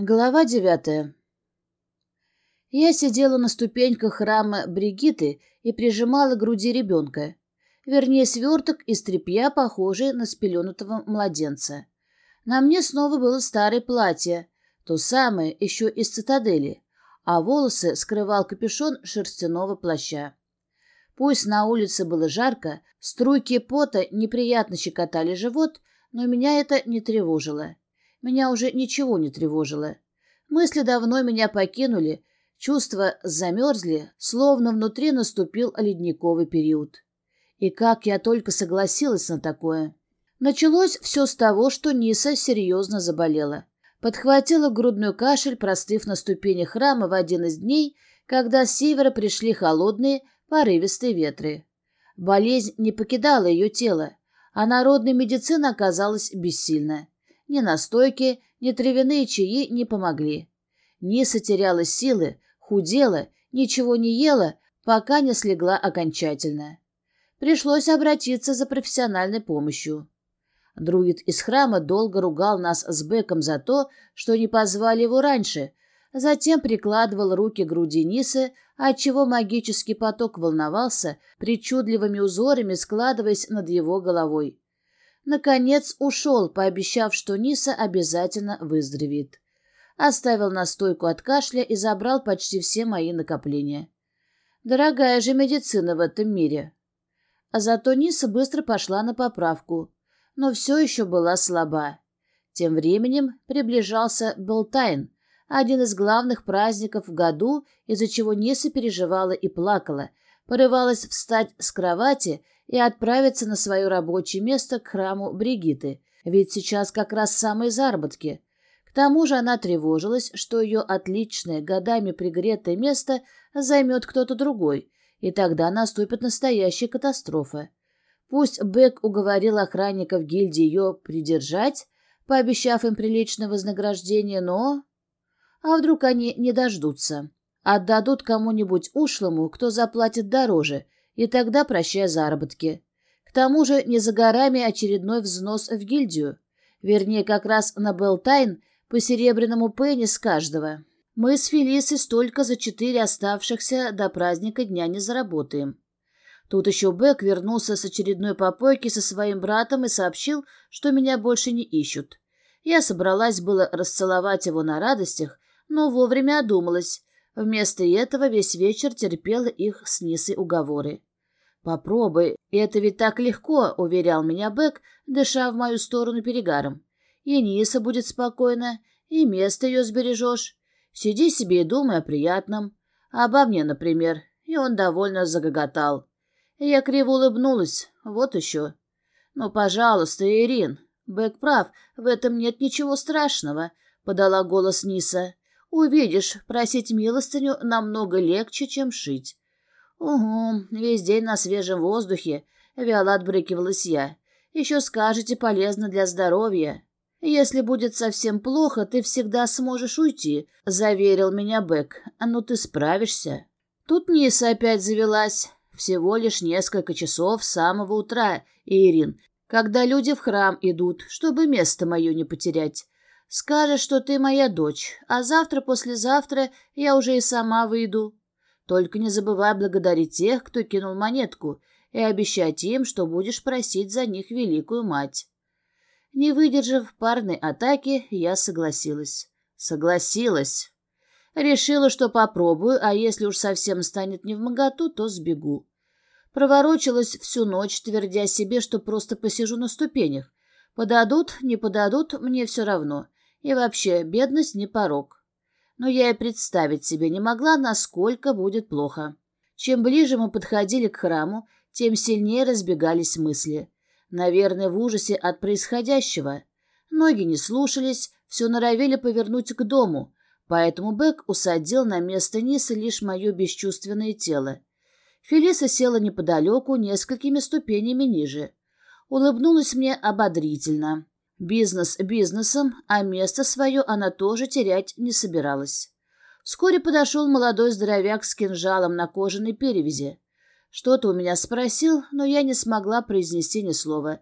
Глава девятая. Я сидела на ступеньках храма Бригиты и прижимала к груди ребенка. Вернее, сверток из тряпья, похожий на спеленутого младенца. На мне снова было старое платье, то самое, еще из цитадели, а волосы скрывал капюшон шерстяного плаща. Пусть на улице было жарко, струйки пота неприятно щекотали живот, но меня это не тревожило. Меня уже ничего не тревожило. Мысли давно меня покинули, чувства замерзли, словно внутри наступил ледниковый период. И как я только согласилась на такое. Началось все с того, что Ниса серьезно заболела. Подхватила грудной кашель, простыв на ступени храма в один из дней, когда с севера пришли холодные, порывистые ветры. Болезнь не покидала ее тело, а народная медицина оказалась бессильна. Ни настойки, ни травяные чаи не помогли. Ниса теряла силы, худела, ничего не ела, пока не слегла окончательно. Пришлось обратиться за профессиональной помощью. Друид из храма долго ругал нас с Беком за то, что не позвали его раньше, затем прикладывал руки к груди Нисы, отчего магический поток волновался, причудливыми узорами складываясь над его головой. Наконец ушел, пообещав, что Ниса обязательно выздоровеет. Оставил настойку от кашля и забрал почти все мои накопления. Дорогая же медицина в этом мире. А зато Ниса быстро пошла на поправку, но все еще была слаба. Тем временем приближался Белтайн, один из главных праздников в году, из-за чего Ниса переживала и плакала, порывалась встать с кровати и отправиться на свое рабочее место к храму Бригиты, ведь сейчас как раз самые заработки. К тому же она тревожилась, что ее отличное, годами пригретое место займет кто-то другой, и тогда наступит настоящая катастрофа. Пусть Бек уговорил охранников гильдии ее придержать, пообещав им приличное вознаграждение, но... А вдруг они не дождутся? Отдадут кому-нибудь ушлому, кто заплатит дороже — и тогда прощай заработки. К тому же не за горами очередной взнос в гильдию. Вернее, как раз на Белтайн по серебряному пенни с каждого. Мы с Фелисой столько за четыре оставшихся до праздника дня не заработаем. Тут еще Бэк вернулся с очередной попойки со своим братом и сообщил, что меня больше не ищут. Я собралась было расцеловать его на радостях, но вовремя одумалась. Вместо этого весь вечер терпела их с Нисой уговоры. «Попробуй, это ведь так легко», — уверял меня Бэк, дыша в мою сторону перегаром. «И Ниса будет спокойна, и место ее сбережешь. Сиди себе и думай о приятном. Обо мне, например». И он довольно загоготал. Я криво улыбнулась. Вот еще. «Ну, пожалуйста, Ирин, Бэк прав, в этом нет ничего страшного», — подала голос Ниса. «Увидишь, просить милостыню намного легче, чем шить. «Угу, весь день на свежем воздухе», — вяло отбрыкивалась я. «Еще скажете, полезно для здоровья». «Если будет совсем плохо, ты всегда сможешь уйти», — заверил меня Бэк. «Ну ты справишься». Тут Ниса опять завелась. Всего лишь несколько часов с самого утра, Ирин, когда люди в храм идут, чтобы место мое не потерять. Скажешь, что ты моя дочь, а завтра-послезавтра я уже и сама выйду. Только не забывай благодарить тех, кто кинул монетку, и обещать им, что будешь просить за них великую мать. Не выдержав парной атаки, я согласилась. Согласилась. Решила, что попробую, а если уж совсем станет не в моготу, то сбегу. Проворочилась всю ночь, твердя себе, что просто посижу на ступенях. Подадут, не подадут, мне все равно. И вообще, бедность не порог но я и представить себе не могла, насколько будет плохо. Чем ближе мы подходили к храму, тем сильнее разбегались мысли. Наверное, в ужасе от происходящего. Ноги не слушались, все норовили повернуть к дому, поэтому Бек усадил на место Ниса лишь мое бесчувственное тело. Фелиса села неподалеку, несколькими ступенями ниже. Улыбнулась мне ободрительно. Бизнес бизнесом, а место свое она тоже терять не собиралась. Вскоре подошел молодой здоровяк с кинжалом на кожаной перевязи. Что-то у меня спросил, но я не смогла произнести ни слова.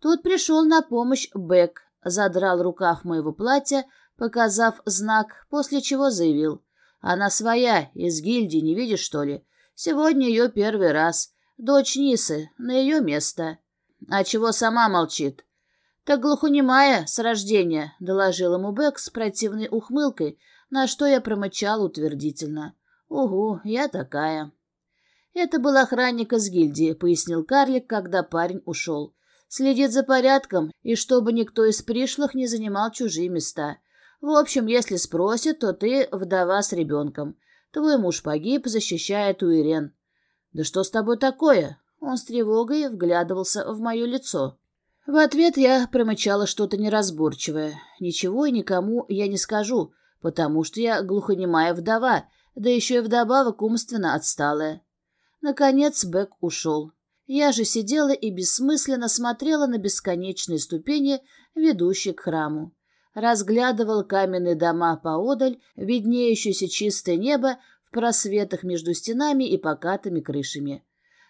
Тут пришел на помощь Бэк, задрал рукав моего платья, показав знак, после чего заявил. «Она своя, из гильдии, не видишь, что ли? Сегодня ее первый раз. Дочь Нисы, на ее место». «А чего сама молчит?» «Так глухонемая, с рождения», — доложил ему Бэк с противной ухмылкой, на что я промычал утвердительно. «Угу, я такая». «Это был охранник из гильдии», — пояснил карлик, когда парень ушел. «Следит за порядком, и чтобы никто из пришлых не занимал чужие места. В общем, если спросят, то ты вдова с ребенком. Твой муж погиб, защищая Туирен». «Да что с тобой такое?» Он с тревогой вглядывался в мое лицо. В ответ я промычала что-то неразборчивое. Ничего и никому я не скажу, потому что я глухонемая вдова, да еще и вдобавок умственно отсталая. Наконец Бэк ушел. Я же сидела и бессмысленно смотрела на бесконечные ступени, ведущие к храму. Разглядывал каменные дома поодаль, виднеющееся чистое небо в просветах между стенами и покатыми крышами.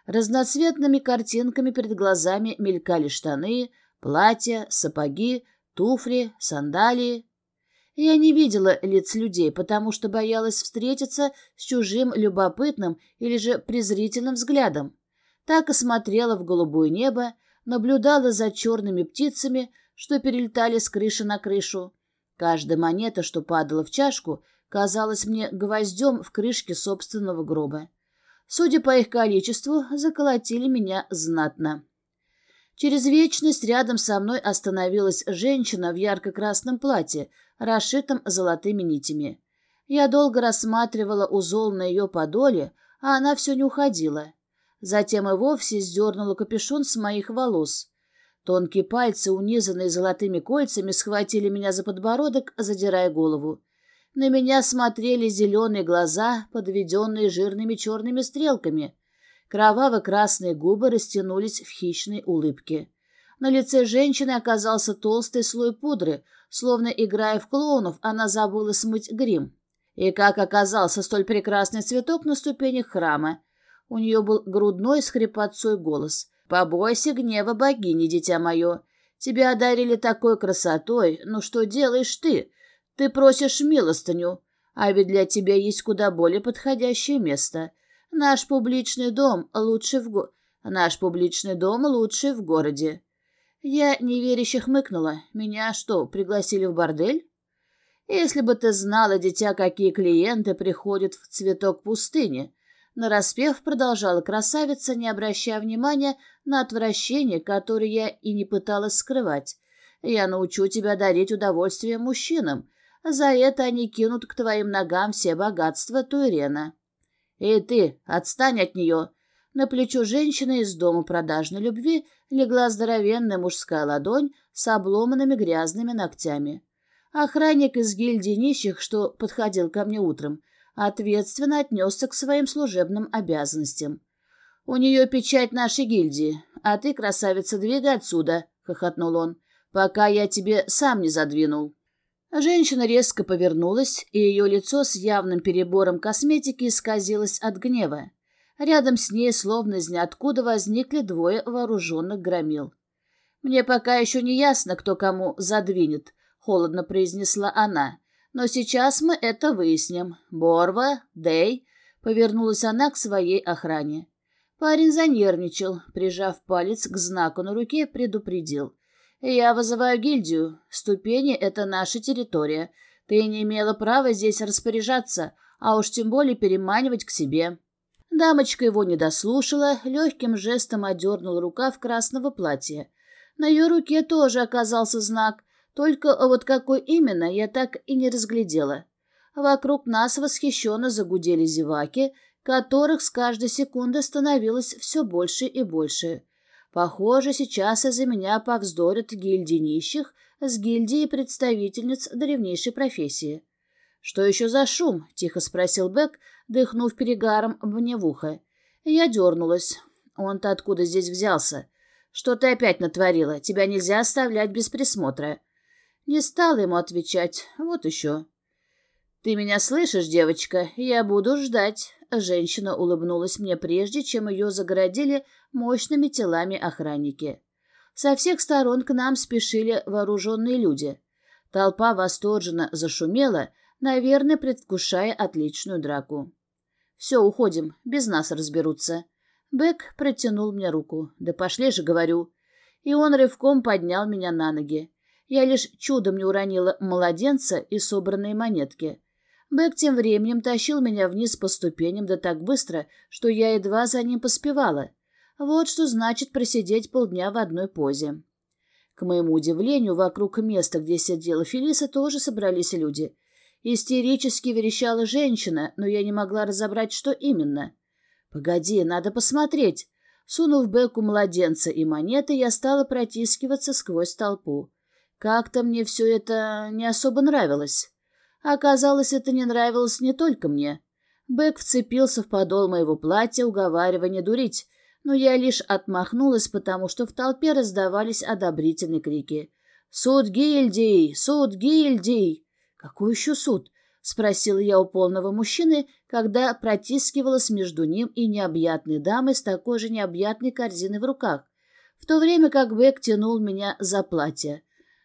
Разноцветными картинками перед глазами мелькали штаны, платья, сапоги, туфли, сандалии. Я не видела лиц людей, потому что боялась встретиться с чужим любопытным или же презрительным взглядом. Так и смотрела в голубое небо, наблюдала за черными птицами, что перелетали с крыши на крышу. Каждая монета, что падала в чашку, казалась мне гвоздем в крышке собственного гроба. Судя по их количеству, заколотили меня знатно. Через вечность рядом со мной остановилась женщина в ярко-красном платье, расшитом золотыми нитями. Я долго рассматривала узол на ее подоле, а она все не уходила. Затем и вовсе сдернула капюшон с моих волос. Тонкие пальцы, унизанные золотыми кольцами, схватили меня за подбородок, задирая голову. На меня смотрели зеленые глаза, подведенные жирными черными стрелками. Кроваво-красные губы растянулись в хищной улыбке. На лице женщины оказался толстый слой пудры, словно играя в клоунов, она забыла смыть грим. И как оказался столь прекрасный цветок на ступенях храма. У нее был грудной с хрипотцой голос. «Побойся гнева богини, дитя мое. Тебя одарили такой красотой, ну что делаешь ты? Ты просишь милостыню, а ведь для тебя есть куда более подходящее место. Наш публичный дом лучший в го... Наш публичный дом лучший в городе. Я неверяще хмыкнула. Меня что, пригласили в бордель? Если бы ты знала, дитя, какие клиенты приходят в цветок пустыни. Нараспев продолжала красавица, не обращая внимания на отвращение, которое я и не пыталась скрывать. Я научу тебя дарить удовольствие мужчинам. За это они кинут к твоим ногам все богатства Туирена. «Эй ты, отстань от нее!» На плечо женщины из дома продажной любви легла здоровенная мужская ладонь с обломанными грязными ногтями. Охранник из гильдии нищих, что подходил ко мне утром, ответственно отнесся к своим служебным обязанностям. «У нее печать нашей гильдии, а ты, красавица, двигай отсюда», — хохотнул он, — «пока я тебе сам не задвинул». Женщина резко повернулась, и ее лицо с явным перебором косметики исказилось от гнева. Рядом с ней, словно из ниоткуда, возникли двое вооруженных громил. «Мне пока еще не ясно, кто кому задвинет», — холодно произнесла она. «Но сейчас мы это выясним. Борва, Дэй», — повернулась она к своей охране. Парень занервничал, прижав палец к знаку на руке, предупредил. «Я вызываю гильдию. Ступени — это наша территория. Ты не имела права здесь распоряжаться, а уж тем более переманивать к себе». Дамочка его не дослушала, легким жестом одернула рукав красного платья. На ее руке тоже оказался знак, только вот какой именно, я так и не разглядела. Вокруг нас восхищенно загудели зеваки, которых с каждой секунды становилось все больше и больше. Похоже, сейчас из-за меня повздорят гильдии нищих с гильдией представительниц древнейшей профессии. «Что еще за шум?» — тихо спросил Бек, дыхнув перегаром мне в ухо. Я дернулась. «Он-то откуда здесь взялся? Что ты опять натворила? Тебя нельзя оставлять без присмотра». Не стала ему отвечать. Вот еще. «Ты меня слышишь, девочка? Я буду ждать». Женщина улыбнулась мне прежде, чем ее загородили мощными телами охранники. Со всех сторон к нам спешили вооруженные люди. Толпа восторженно зашумела, наверное, предвкушая отличную драку. «Все, уходим, без нас разберутся». Бэк протянул мне руку. «Да пошли же, говорю». И он рывком поднял меня на ноги. Я лишь чудом не уронила младенца и собранные монетки. Бэк тем временем тащил меня вниз по ступеням да так быстро, что я едва за ним поспевала. Вот что значит просидеть полдня в одной позе. К моему удивлению, вокруг места, где сидела Фелиса, тоже собрались люди. Истерически верещала женщина, но я не могла разобрать, что именно. «Погоди, надо посмотреть». Сунув Беку младенца и монеты, я стала протискиваться сквозь толпу. Как-то мне все это не особо нравилось. Оказалось, это не нравилось не только мне. Бэк вцепился в подол моего платья, уговаривая не дурить, но я лишь отмахнулась, потому что в толпе раздавались одобрительные крики. «Суд гильдий! Суд гильдий!» «Какой еще суд?» — спросила я у полного мужчины, когда протискивалась между ним и необъятной дамой с такой же необъятной корзиной в руках, в то время как Бэк тянул меня за платье.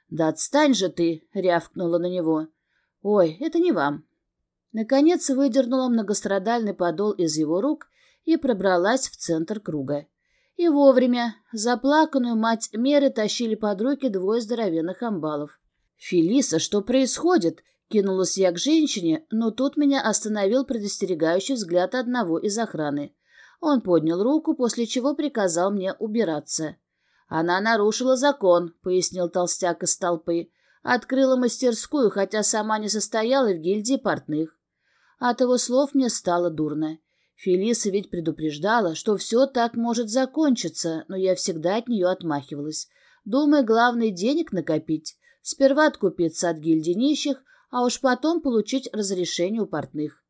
«Да отстань же ты!» — рявкнула на него. «Ой, это не вам». Наконец выдернула многострадальный подол из его рук и пробралась в центр круга. И вовремя заплаканную мать Меры тащили под руки двое здоровенных амбалов. «Фелиса, что происходит?» — кинулась я к женщине, но тут меня остановил предостерегающий взгляд одного из охраны. Он поднял руку, после чего приказал мне убираться. «Она нарушила закон», — пояснил толстяк из толпы. Открыла мастерскую, хотя сама не состояла в гильдии портных. От его слов мне стало дурно. Фелиса ведь предупреждала, что все так может закончиться, но я всегда от нее отмахивалась. Думая, главное денег накопить. Сперва откупиться от гильдии нищих, а уж потом получить разрешение у портных.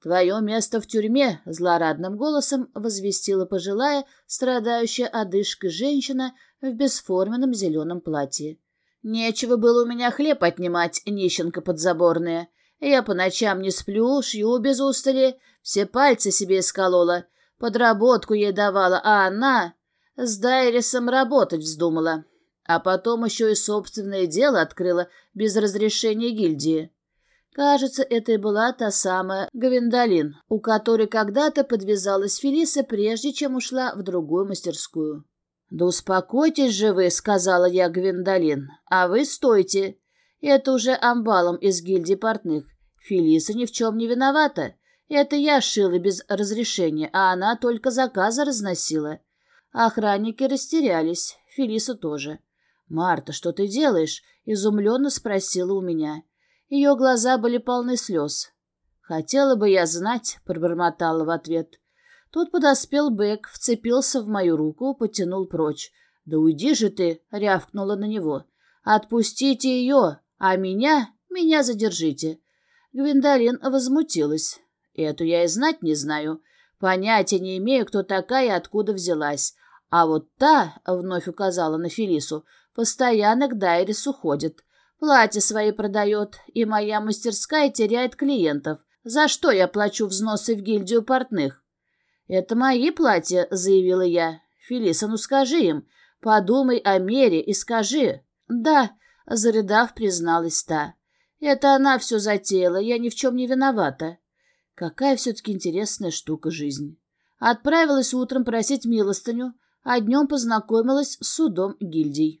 «Твое место в тюрьме», — злорадным голосом возвестила пожилая, страдающая одышкой женщина в бесформенном зеленом платье. Нечего было у меня хлеб отнимать, нищенка подзаборная. Я по ночам не сплю, шью без устали, все пальцы себе исколола, подработку ей давала, а она с Дайрисом работать вздумала. А потом еще и собственное дело открыла без разрешения гильдии. Кажется, это и была та самая Гвиндолин, у которой когда-то подвязалась Фелиса, прежде чем ушла в другую мастерскую. «Да успокойтесь же вы», — сказала я Гвиндолин. «А вы стойте. Это уже амбалом из гильдии портных. Фелиса ни в чем не виновата. Это я шила без разрешения, а она только заказы разносила». Охранники растерялись, Фелиса тоже. «Марта, что ты делаешь?» — изумленно спросила у меня. Ее глаза были полны слез. «Хотела бы я знать», — пробормотала в ответ. Тут подоспел Бэк, вцепился в мою руку, потянул прочь. «Да уйди же ты!» — рявкнула на него. «Отпустите ее, а меня, меня задержите!» Гвиндолин возмутилась. «Эту я и знать не знаю. Понятия не имею, кто такая и откуда взялась. А вот та, — вновь указала на Фелису, — постоянно к Дайрису ходит. Платья свои продает, и моя мастерская теряет клиентов. За что я плачу взносы в гильдию портных?» «Это мои платья», — заявила я. «Фелиса, ну скажи им. Подумай о мере и скажи». «Да», — зарыдав, призналась та. «Это она все затеяла, я ни в чем не виновата». Какая все-таки интересная штука жизнь. Отправилась утром просить милостыню, а днем познакомилась с судом гильдий.